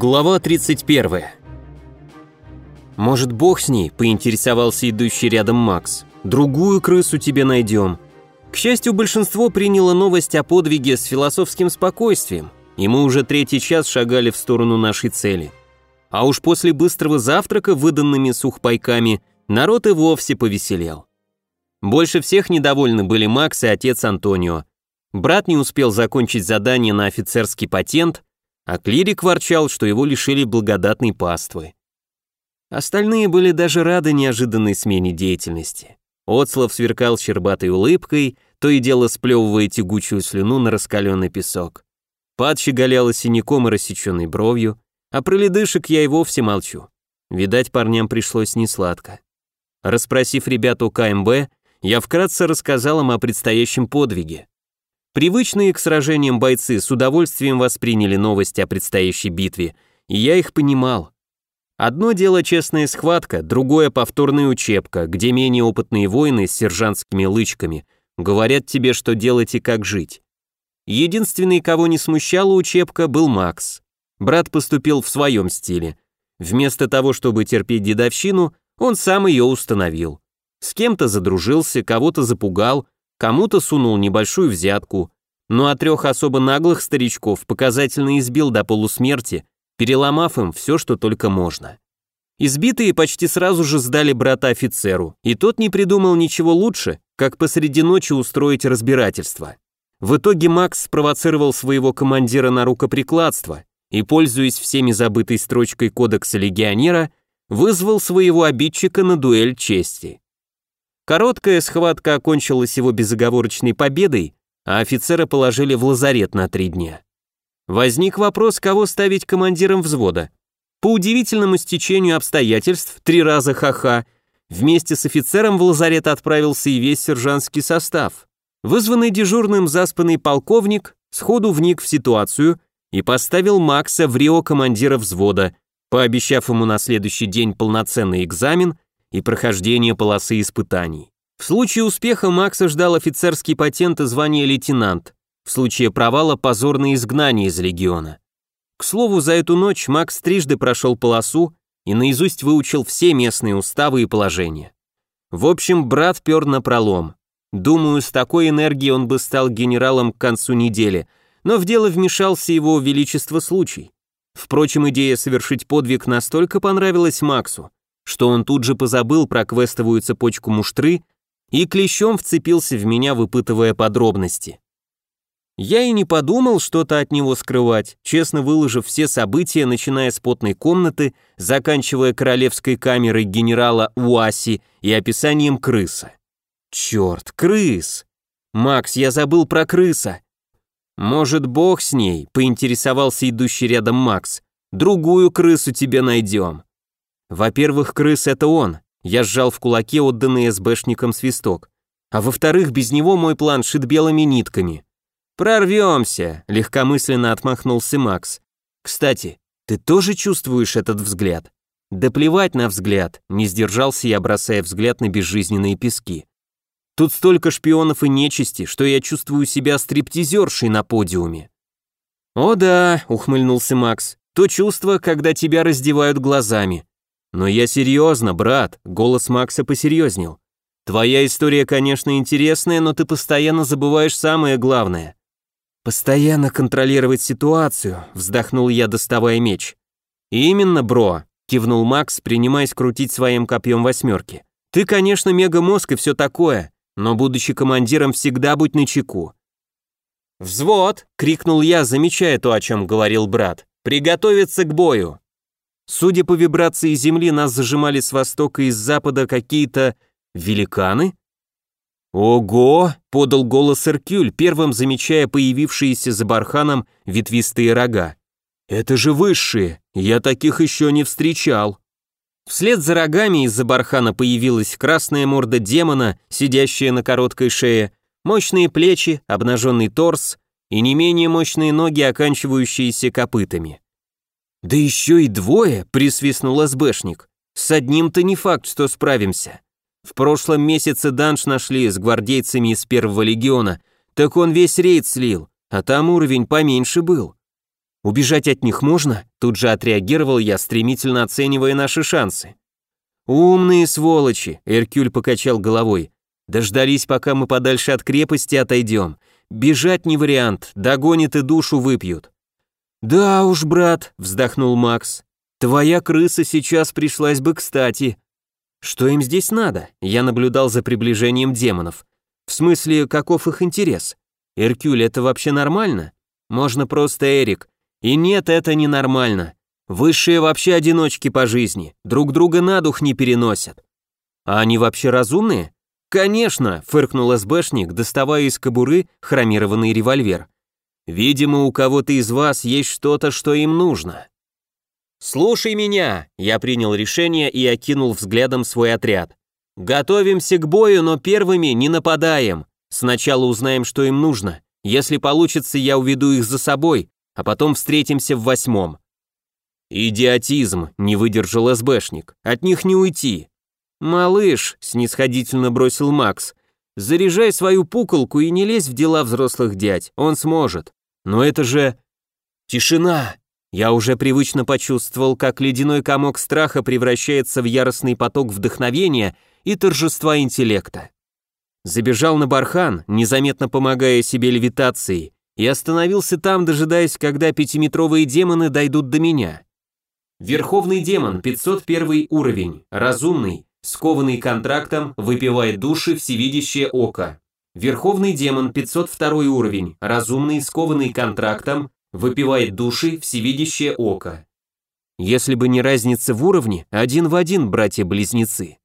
Глава 31. «Может, бог с ней?» – поинтересовался идущий рядом Макс. «Другую крысу тебе найдем». К счастью, большинство приняло новость о подвиге с философским спокойствием, и мы уже третий час шагали в сторону нашей цели. А уж после быстрого завтрака, выданными сухпайками, народ и вовсе повеселел. Больше всех недовольны были Макс и отец Антонио. Брат не успел закончить задание на офицерский патент – а клирик ворчал, что его лишили благодатной паствы. Остальные были даже рады неожиданной смене деятельности. Оцлов сверкал щербатой улыбкой, то и дело сплевывая тягучую слюну на раскаленный песок. Пад щеголяла синяком и рассеченной бровью, а про ледышек я и вовсе молчу. Видать, парням пришлось несладко. Расспросив ребят у КМБ, я вкратце рассказал им о предстоящем подвиге. Привычные к сражениям бойцы с удовольствием восприняли новости о предстоящей битве, и я их понимал. Одно дело честная схватка, другое повторная учебка, где менее опытные воины с сержантскими лычками говорят тебе, что делать и как жить. Единственный, кого не смущала учебка, был Макс. Брат поступил в своем стиле. Вместо того, чтобы терпеть дедовщину, он сам ее установил. С кем-то задружился, кого-то запугал, кому-то сунул небольшую взятку, ну а трех особо наглых старичков показательно избил до полусмерти, переломав им все, что только можно. Избитые почти сразу же сдали брата офицеру, и тот не придумал ничего лучше, как посреди ночи устроить разбирательство. В итоге Макс спровоцировал своего командира на рукоприкладство и, пользуясь всеми забытой строчкой кодекса легионера, вызвал своего обидчика на дуэль чести. Короткая схватка окончилась его безоговорочной победой, а офицера положили в лазарет на три дня. Возник вопрос, кого ставить командиром взвода. По удивительному стечению обстоятельств, три раза ха-ха, вместе с офицером в лазарет отправился и весь сержантский состав. Вызванный дежурным заспанный полковник сходу вник в ситуацию и поставил Макса в Рио командира взвода, пообещав ему на следующий день полноценный экзамен и прохождение полосы испытаний. В случае успеха Макса ждал офицерский патент и звание лейтенант, в случае провала позорное изгнание из легиона. К слову, за эту ночь Макс трижды прошел полосу и наизусть выучил все местные уставы и положения. В общем, брат пер на пролом. Думаю, с такой энергией он бы стал генералом к концу недели, но в дело вмешался его величество случай. Впрочем, идея совершить подвиг настолько понравилась Максу, что он тут же позабыл про квестовую цепочку муштры и клещом вцепился в меня, выпытывая подробности. Я и не подумал что-то от него скрывать, честно выложив все события, начиная с потной комнаты, заканчивая королевской камерой генерала Уаси и описанием крыса. Черт, крыс! Макс, я забыл про крыса. Может, бог с ней, поинтересовался идущий рядом Макс. Другую крысу тебе найдем. Во-первых, крыс это он. Я сжал в кулаке отданный СБшникам свисток. А во-вторых, без него мой план шит белыми нитками. Прорвемся, легкомысленно отмахнулся Макс. Кстати, ты тоже чувствуешь этот взгляд? Да плевать на взгляд, не сдержался я, бросая взгляд на безжизненные пески. Тут столько шпионов и нечисти, что я чувствую себя стриптизершей на подиуме. О да, ухмыльнулся Макс, то чувство, когда тебя раздевают глазами. «Но я серьезно, брат», — голос Макса посерьезнел. «Твоя история, конечно, интересная, но ты постоянно забываешь самое главное». «Постоянно контролировать ситуацию», — вздохнул я, доставая меч. «Именно, бро», — кивнул Макс, принимаясь крутить своим копьем восьмерки. «Ты, конечно, мегамозг и все такое, но, будучи командиром, всегда будь начеку». «Взвод!» — крикнул я, замечая то, о чем говорил брат. «Приготовиться к бою!» Судя по вибрации земли, нас зажимали с востока и с запада какие-то великаны? «Ого!» — подал голос Эркюль, первым замечая появившиеся за барханом ветвистые рога. «Это же высшие! Я таких еще не встречал!» Вслед за рогами из-за бархана появилась красная морда демона, сидящая на короткой шее, мощные плечи, обнаженный торс и не менее мощные ноги, оканчивающиеся копытами. «Да еще и двое!» — присвистнул СБшник. «С одним-то не факт, что справимся. В прошлом месяце данж нашли с гвардейцами из первого легиона, так он весь рейд слил, а там уровень поменьше был». Убежать от них можно? Тут же отреагировал я, стремительно оценивая наши шансы. Умные сволочи, Эркюль покачал головой. Дождались, пока мы подальше от крепости отойдем. Бежать не вариант, догонят и душу выпьют. Да уж, брат, вздохнул Макс. Твоя крыса сейчас пришлась бы кстати. Что им здесь надо? Я наблюдал за приближением демонов. В смысле, каков их интерес? Эркюль, это вообще нормально? Можно просто Эрик. И нет, это не нормально. Высшие вообще одиночки по жизни, друг друга на дух не переносят. А они вообще разумные? Конечно, фыркнул СБшник, доставая из кобуры хромированный револьвер. Видимо, у кого-то из вас есть что-то, что им нужно. «Слушай меня!» Я принял решение и окинул взглядом свой отряд. «Готовимся к бою, но первыми не нападаем. Сначала узнаем, что им нужно. Если получится, я уведу их за собой, а потом встретимся в восьмом». «Идиотизм», — не выдержал СБшник. «От них не уйти». «Малыш», — снисходительно бросил Макс, «заряжай свою пуколку и не лезь в дела взрослых дядь, он сможет. Но это же...» «Тишина!» Я уже привычно почувствовал, как ледяной комок страха превращается в яростный поток вдохновения и торжества интеллекта. Забежал на бархан, незаметно помогая себе левитацией, и остановился там, дожидаясь, когда пятиметровые демоны дойдут до меня. Верховный демон, 501 уровень, разумный, скованный контрактом, выпивает души всевидящее око. Верховный демон, 502 уровень, разумный, скованный контрактом, выпивает души всевидящее око. Если бы не разница в уровне, один в один, братья-близнецы.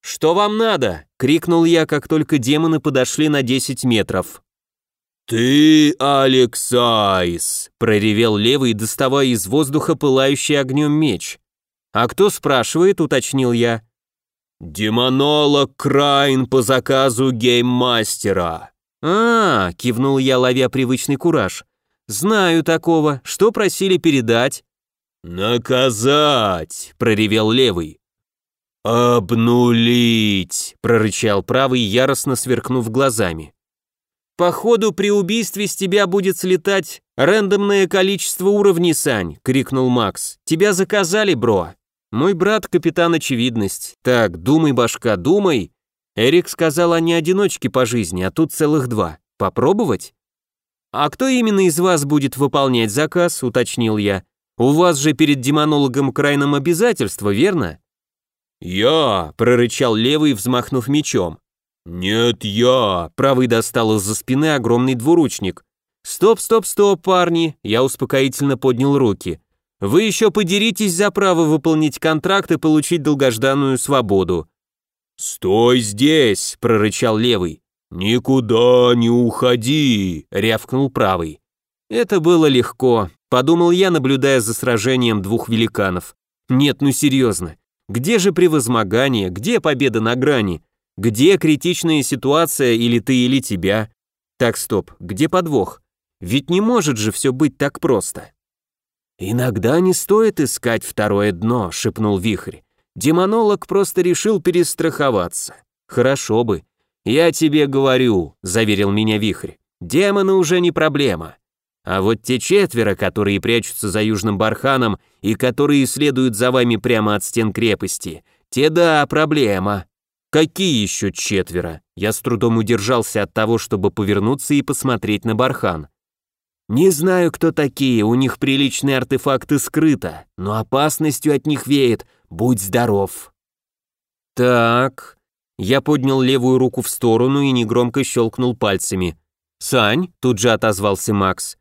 «Что вам надо?» — крикнул я, как только демоны подошли на 10 метров. «Ты, Алексайс!» — проревел левый, доставая из воздуха пылающий огнем меч. «А кто спрашивает?» — уточнил я. «Демонолог Крайн по заказу гейммастера». «А, — кивнул я, ловя привычный кураж. «Знаю такого. Что просили передать?» «Наказать!» — проревел левый. «Обнулить!» — прорычал правый, яростно сверкнув глазами. «Походу, при убийстве с тебя будет слетать рандомное количество уровней, Сань!» — крикнул Макс. «Тебя заказали, бро!» «Мой брат — капитан очевидность. Так, думай, башка, думай!» Эрик сказал, они одиночки по жизни, а тут целых два. Попробовать? «А кто именно из вас будет выполнять заказ?» — уточнил я. «У вас же перед демонологом крайном обязательство, верно?» «Я!» — прорычал левый, взмахнув мечом. «Нет, я!» — правый достал из-за спины огромный двуручник. «Стоп, стоп, стоп, парни!» — я успокоительно поднял руки. «Вы еще подеритесь за право выполнить контракт и получить долгожданную свободу». «Стой здесь!» — прорычал левый. «Никуда не уходи!» — рявкнул правый. Это было легко, подумал я, наблюдая за сражением двух великанов. Нет, ну серьезно. Где же превозмогание, где победа на грани? Где критичная ситуация или ты, или тебя? Так, стоп, где подвох? Ведь не может же все быть так просто. «Иногда не стоит искать второе дно», — шепнул Вихрь. Демонолог просто решил перестраховаться. Хорошо бы. «Я тебе говорю», — заверил меня Вихрь, — «демоны уже не проблема. А вот те четверо, которые прячутся за Южным Барханом и которые следуют за вами прямо от стен крепости, те да, проблема». «Какие еще четверо?» Я с трудом удержался от того, чтобы повернуться и посмотреть на Бархан. «Не знаю, кто такие, у них приличные артефакты скрыто, но опасностью от них веет, будь здоров». «Так, я поднял левую руку в сторону и негромко щелкнул пальцами. «Сань», — тут же отозвался Макс.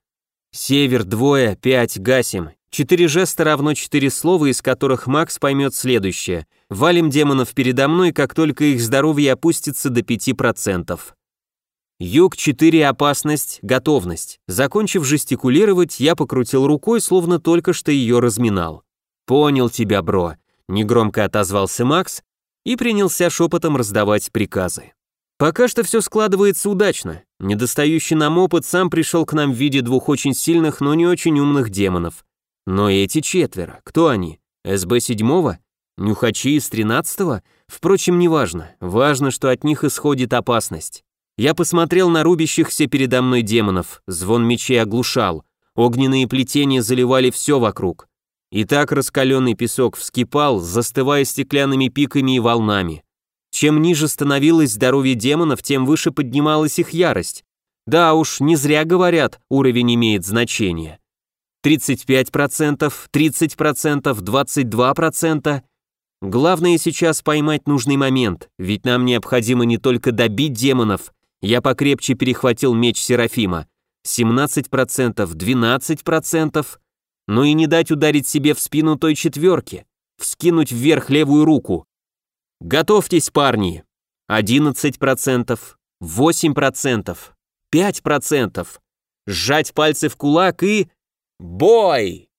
«Север, двое, пять, гасим. Четыре жеста равно четыре слова, из которых Макс поймет следующее. Валим демонов передо мной, как только их здоровье опустится до пяти процентов». Юг 4 опасность, готовность. Закончив жестикулировать, я покрутил рукой, словно только что ее разминал. «Понял тебя, бро», — негромко отозвался Макс и принялся шепотом раздавать приказы. Пока что все складывается удачно. Недостающий нам опыт сам пришел к нам в виде двух очень сильных, но не очень умных демонов. Но эти четверо, кто они? СБ седьмого? Нюхачи из тринадцатого? Впрочем, неважно. Важно, что от них исходит опасность. Я посмотрел на рубящихся передо мной демонов, звон мечей оглушал. огненные плетения заливали все вокруг. И так раскаленный песок вскипал, застывая стеклянными пиками и волнами. Чем ниже становилось здоровье демонов, тем выше поднималась их ярость. Да уж, не зря говорят, уровень имеет значение. 35%, 30%, 22%. Главное сейчас поймать нужный момент, ведь нам необходимо не только добить демонов, я покрепче перехватил меч Серафима, 17%, 12%, но и не дать ударить себе в спину той четверки, вскинуть вверх левую руку. Готовьтесь, парни. 11%, 8%, 5%. Сжать пальцы в кулак и... Бой!